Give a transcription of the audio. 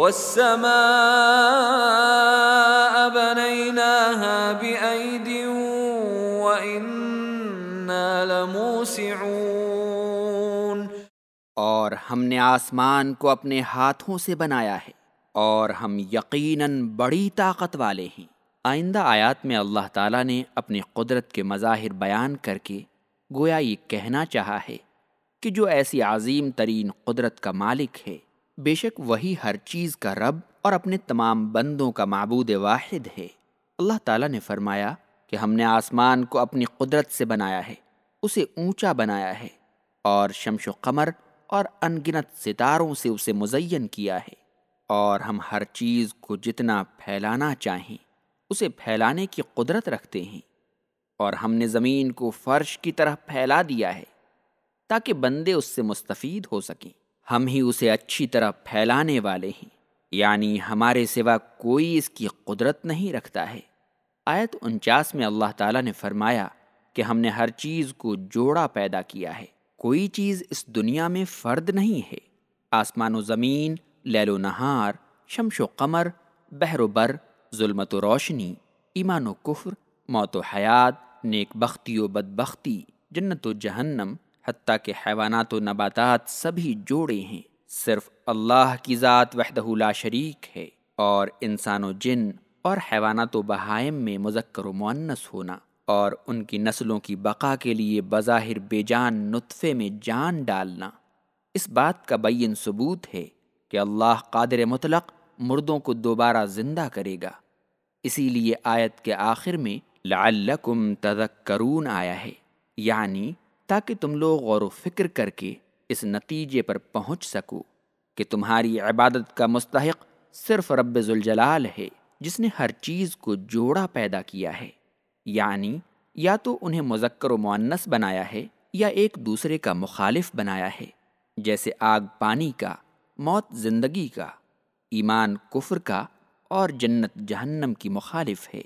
والسماء بنيناها بأيد وإنا لموسعون. اور ہم نے آسمان کو اپنے ہاتھوں سے بنایا ہے اور ہم یقیناً بڑی طاقت والے ہیں۔ آئندہ آیات میں اللہ تعالیٰ نے اپنی قدرت کے مظاہر بیان کر کے گویا یہ کہنا چاہا ہے کہ جو ایسی عظیم ترین قدرت کا مالک ہے بے شک وہی ہر چیز کا رب اور اپنے تمام بندوں کا معبود واحد ہے۔ اللہ تعالیٰ نے فرمایا کہ ہم نے آسمان کو اپنی قدرت سے بنایا ہے، اسے اونچا بنایا ہے اور شمش و قمر اور انگنت ستاروں سے اسے مزین کیا ہے۔ اور ہم ہر چیز کو جتنا پھیلانا چاہیں، اسے پھیلانے کی قدرت رکھتے ہیں۔ اور ہم نے زمین کو فرش کی طرح پھیلا دیا ہے تاکہ بندے اس سے مستفید ہو سکیں۔ ہم ہی اسے اچھی طرح پھیلانے والے ہیں۔ یعنی ہمارے سوا کوئی اس کی قدرت نہیں رکھتا ہے۔ آیت انچاس میں اللہ تعالیٰ نے فرمایا کہ ہم نے ہر چیز کو جوڑا پیدا کیا ہے۔ کوئی چیز اس دنیا میں فرد نہیں ہے۔ آسمان و زمین، لیل و نہار شمش و قمر، بحر و بر، ظلمت و روشنی، ایمان و کفر، موت و حیات، نیک بختی و بد بختی جنت و جہنم حتیٰ کہ حیوانات و نباتات سبھی جوڑے ہیں۔ صرف اللہ کی ذات وحدہ لا شریک ہے اور انسان و جن اور حیوانات و بہائم میں مذکر و معنس ہونا اور ان کی نسلوں کی بقا کے لیے بظاہر بے جان نطفے میں جان ڈالنا۔ اس بات کا بین ثبوت ہے کہ اللہ قادر مطلق مردوں کو دوبارہ زندہ کرے گا۔ اسی لیے آیت کے آخر میں لعلکم تذکرون آیا ہے یعنی تاکہ تم لوگ غور و فکر کر کے اس نتیجے پر پہنچ سکو کہ تمہاری عبادت کا مستحق صرف رب ذوالجلال ہے، جس نے ہر چیز کو جوڑا پیدا کیا ہے۔ یعنی یا تو انہیں مذکر و معنس بنایا ہے، یا ایک دوسرے کا مخالف بنایا ہے، جیسے آگ پانی کا، موت زندگی کا، ایمان کفر کا، اور جنت جہنم کی مخالف ہے۔